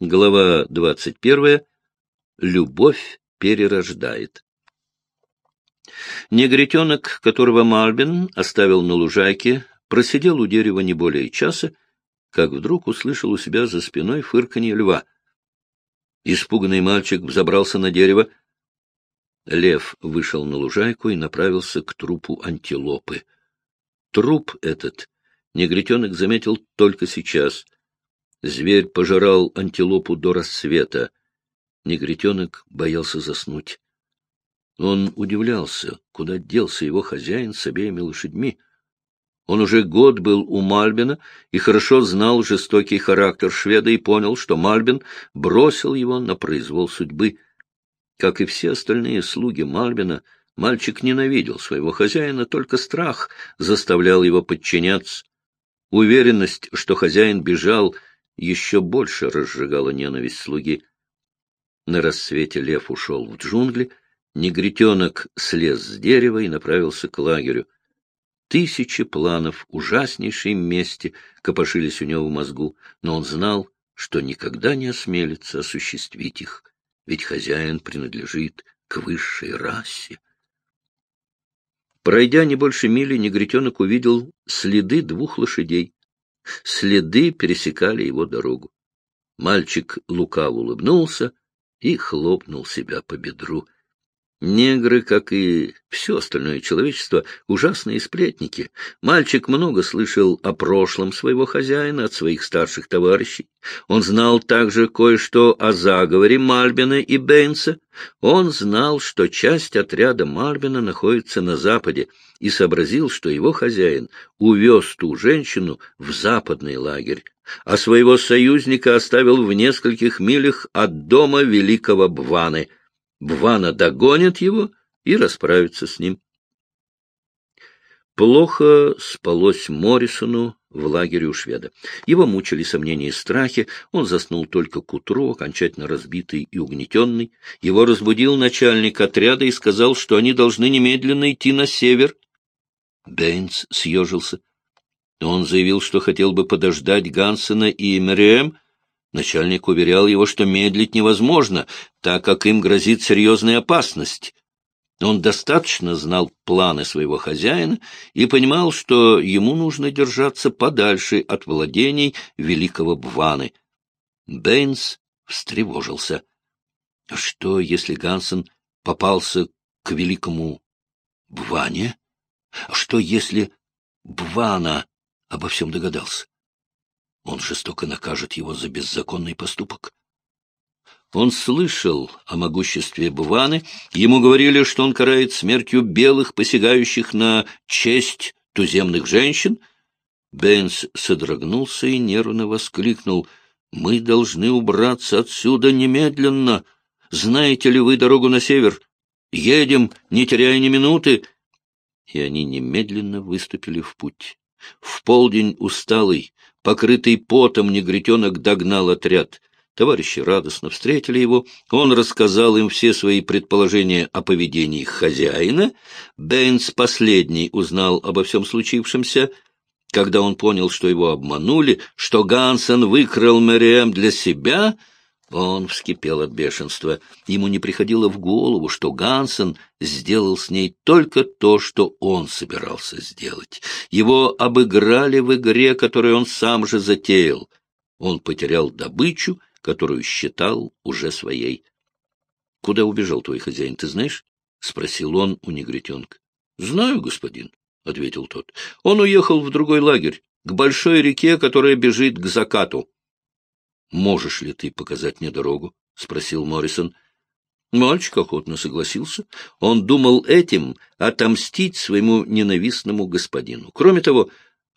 Глава двадцать первая. Любовь перерождает. Негритенок, которого Мальбин оставил на лужайке, просидел у дерева не более часа, как вдруг услышал у себя за спиной фырканье льва. Испуганный мальчик взобрался на дерево. Лев вышел на лужайку и направился к трупу антилопы. Труп этот негритенок заметил только сейчас. Зверь пожирал антилопу до рассвета. Негритенок боялся заснуть. Он удивлялся, куда делся его хозяин с обеими лошадьми. Он уже год был у Мальбина и хорошо знал жестокий характер шведа и понял, что Мальбин бросил его на произвол судьбы. Как и все остальные слуги Мальбина, мальчик ненавидел своего хозяина, только страх заставлял его подчиняться. Уверенность, что хозяин бежал, еще больше разжигала ненависть слуги. На рассвете лев ушел в джунгли, негритенок слез с дерева и направился к лагерю. Тысячи планов ужаснейшей мести копошились у него в мозгу, но он знал, что никогда не осмелится осуществить их, ведь хозяин принадлежит к высшей расе. Пройдя не больше мили, негритенок увидел следы двух лошадей. Следы пересекали его дорогу. Мальчик лукаво улыбнулся и хлопнул себя по бедру. Негры, как и все остальное человечество, ужасные сплетники. Мальчик много слышал о прошлом своего хозяина от своих старших товарищей. Он знал также кое-что о заговоре Мальбина и Бейнса. Он знал, что часть отряда Мальбина находится на западе, и сообразил, что его хозяин увез ту женщину в западный лагерь, а своего союзника оставил в нескольких милях от дома великого Бваны — Бвана догонит его и расправится с ним. Плохо спалось Моррисону в лагере у шведа. Его мучили сомнения и страхи, он заснул только к утру, окончательно разбитый и угнетенный. Его разбудил начальник отряда и сказал, что они должны немедленно идти на север. Бэйнс съежился. Он заявил, что хотел бы подождать Гансена и Мэриэм, Начальник уверял его, что медлить невозможно, так как им грозит серьезная опасность. Он достаточно знал планы своего хозяина и понимал, что ему нужно держаться подальше от владений великого Бваны. Бэйнс встревожился. Что, если Гансен попался к великому Бване? Что, если Бвана обо всем догадался? Он жестоко накажет его за беззаконный поступок. Он слышал о могуществе Буваны, ему говорили, что он карает смертью белых, посягающих на честь туземных женщин. Бенс содрогнулся и нервно воскликнул. — Мы должны убраться отсюда немедленно. Знаете ли вы дорогу на север? Едем, не теряя ни минуты. И они немедленно выступили в путь. В полдень усталый, Покрытый потом негритенок догнал отряд. Товарищи радостно встретили его. Он рассказал им все свои предположения о поведении хозяина. Бэйнс последний узнал обо всем случившемся. Когда он понял, что его обманули, что Гансен выкрал Мэриэм для себя — он вскипел от бешенства. Ему не приходило в голову, что Гансен сделал с ней только то, что он собирался сделать. Его обыграли в игре, которую он сам же затеял. Он потерял добычу, которую считал уже своей. — Куда убежал твой хозяин, ты знаешь? — спросил он у негритенка. — Знаю, господин, — ответил тот. — Он уехал в другой лагерь, к большой реке, которая бежит к закату. Можешь ли ты показать мне дорогу? — спросил Моррисон. Мальчик охотно согласился. Он думал этим отомстить своему ненавистному господину. Кроме того,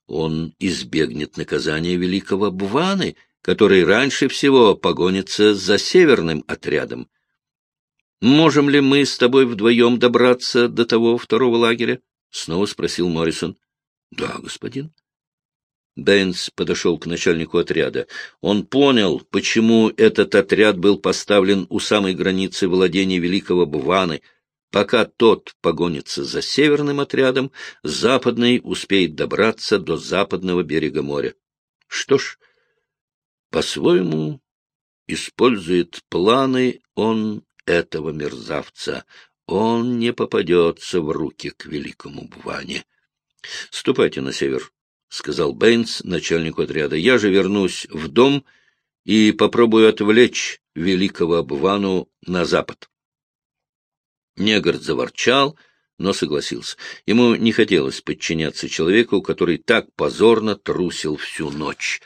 он избегнет наказания великого Бваны, который раньше всего погонится за северным отрядом. «Можем ли мы с тобой вдвоем добраться до того второго лагеря?» — снова спросил Моррисон. Да, господин. Бэйнс подошел к начальнику отряда. Он понял, почему этот отряд был поставлен у самой границы владения великого Бваны. Пока тот погонится за северным отрядом, западный успеет добраться до западного берега моря. Что ж, по-своему, использует планы он этого мерзавца. Он не попадется в руки к великому Бване. — Ступайте на север, — сказал Бэйнс начальнику отряда. — Я же вернусь в дом и попробую отвлечь великого Бвану на запад. Негард заворчал, но согласился. Ему не хотелось подчиняться человеку, который так позорно трусил всю ночь.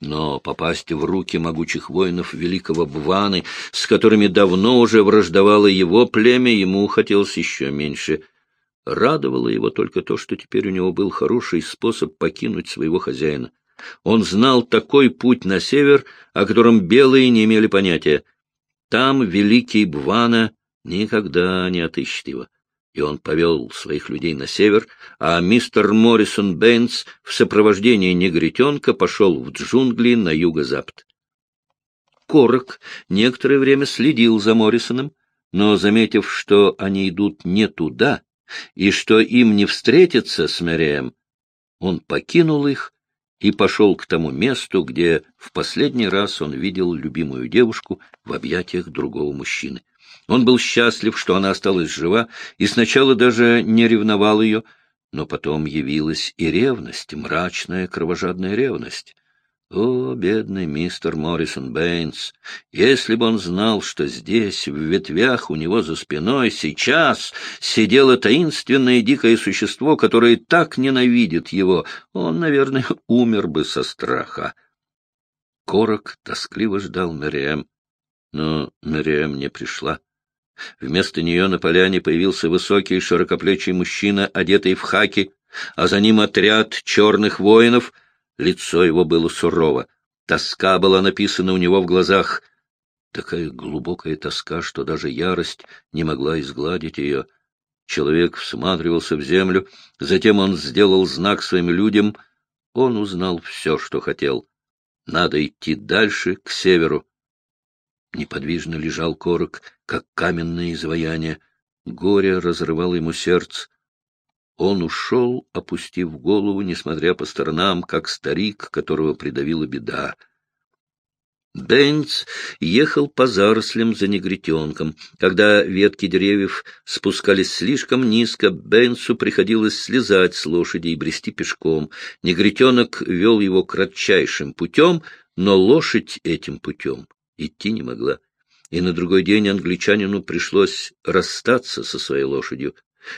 Но попасть в руки могучих воинов великого Бваны, с которыми давно уже враждовало его племя, ему хотелось еще меньше. Радовало его только то, что теперь у него был хороший способ покинуть своего хозяина. Он знал такой путь на север, о котором белые не имели понятия. Там великий Бвана никогда не отыщет его и он повел своих людей на север, а мистер Моррисон Бэйнс в сопровождении негритенка пошел в джунгли на юго-запад. Корок некоторое время следил за Моррисоном, но, заметив, что они идут не туда и что им не встретиться с Мэрием, он покинул их и пошел к тому месту, где в последний раз он видел любимую девушку в объятиях другого мужчины. Он был счастлив, что она осталась жива, и сначала даже не ревновал ее, но потом явилась и ревность, мрачная кровожадная ревность. О, бедный мистер Моррисон Бэйнс! Если бы он знал, что здесь, в ветвях у него за спиной, сейчас сидело таинственное дикое существо, которое так ненавидит его, он, наверное, умер бы со страха. Корок тоскливо ждал Мэриэм, но Мэриэм не пришла. Вместо нее на поляне появился высокий широкоплечий мужчина, одетый в хаки, а за ним отряд черных воинов. Лицо его было сурово. Тоска была написана у него в глазах. Такая глубокая тоска, что даже ярость не могла изгладить ее. Человек всматривался в землю, затем он сделал знак своим людям. Он узнал все, что хотел. Надо идти дальше, к северу. Неподвижно лежал корок, как каменное изваяние. Горе разрывало ему сердце. Он ушел, опустив голову, несмотря по сторонам, как старик, которого придавила беда. Бенц ехал по зарослям за негритенком. Когда ветки деревьев спускались слишком низко, Бенцу приходилось слезать с лошади и брести пешком. Негритенок вел его кратчайшим путем, но лошадь этим путем идти не могла, и на другой день англичанину пришлось расстаться со своей лошадью.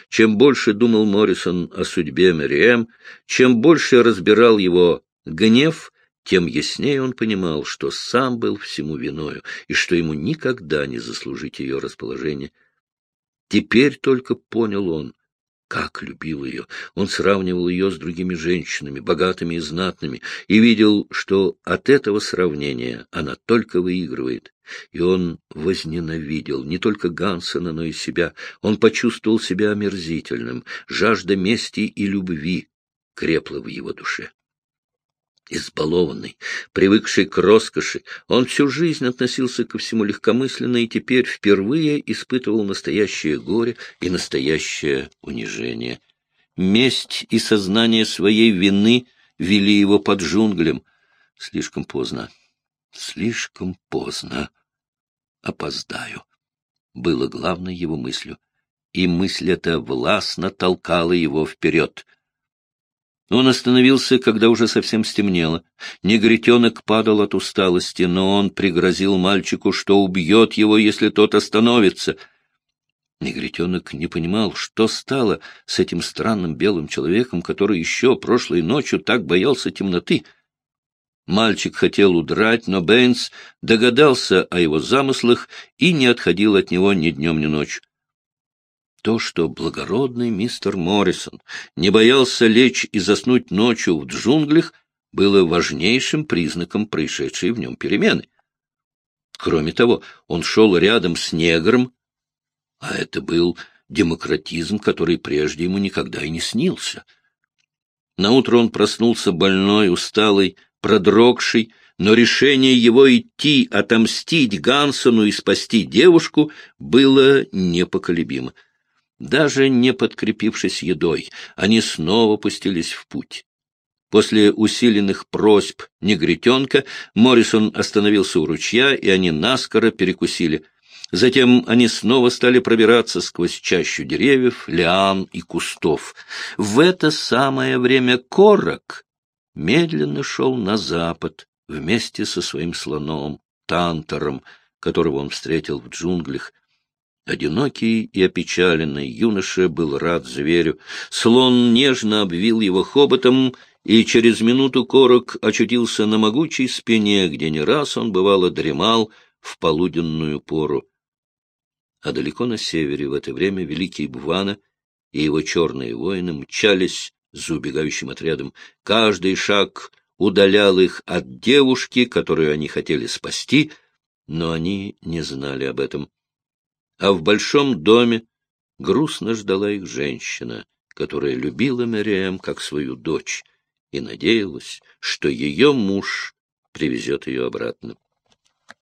Чем больше думал Моррисон о судьбе Мэриэм, чем больше разбирал его гнев, тем яснее он понимал, что сам был всему виною и что ему никогда не заслужить ее расположение. Теперь только понял он, как любил ее! Он сравнивал ее с другими женщинами, богатыми и знатными, и видел, что от этого сравнения она только выигрывает. И он возненавидел не только Гансена, но и себя. Он почувствовал себя омерзительным. Жажда мести и любви крепла в его душе. Избалованный, привыкший к роскоши, он всю жизнь относился ко всему легкомысленно и теперь впервые испытывал настоящее горе и настоящее унижение. Месть и сознание своей вины вели его под джунглем. Слишком поздно. Слишком поздно. Опоздаю. Было главной его мыслью. И мысль эта властно толкала его вперед. Он остановился, когда уже совсем стемнело. Негритенок падал от усталости, но он пригрозил мальчику, что убьет его, если тот остановится. Негритенок не понимал, что стало с этим странным белым человеком, который еще прошлой ночью так боялся темноты. Мальчик хотел удрать, но Бэйнс догадался о его замыслах и не отходил от него ни днем, ни ночью. То, что благородный мистер Моррисон не боялся лечь и заснуть ночью в джунглях, было важнейшим признаком происшедшей в нем перемены. Кроме того, он шел рядом с негром, а это был демократизм, который прежде ему никогда и не снился. Наутро он проснулся больной, усталый, продрогший, но решение его идти, отомстить Гансону и спасти девушку было непоколебимо. Даже не подкрепившись едой, они снова пустились в путь. После усиленных просьб негритенка Моррисон остановился у ручья, и они наскоро перекусили. Затем они снова стали пробираться сквозь чащу деревьев, лиан и кустов. В это самое время Корок медленно шел на запад вместе со своим слоном, Тантором, которого он встретил в джунглях. Одинокий и опечаленный юноша был рад зверю. Слон нежно обвил его хоботом, и через минуту Корок очутился на могучей спине, где не раз он, бывало, дремал в полуденную пору. А далеко на севере в это время великий Бвана и его черные воины мчались за убегающим отрядом. Каждый шаг удалял их от девушки, которую они хотели спасти, но они не знали об этом. А в большом доме грустно ждала их женщина, которая любила Мериэм как свою дочь, и надеялась, что ее муж привезет ее обратно.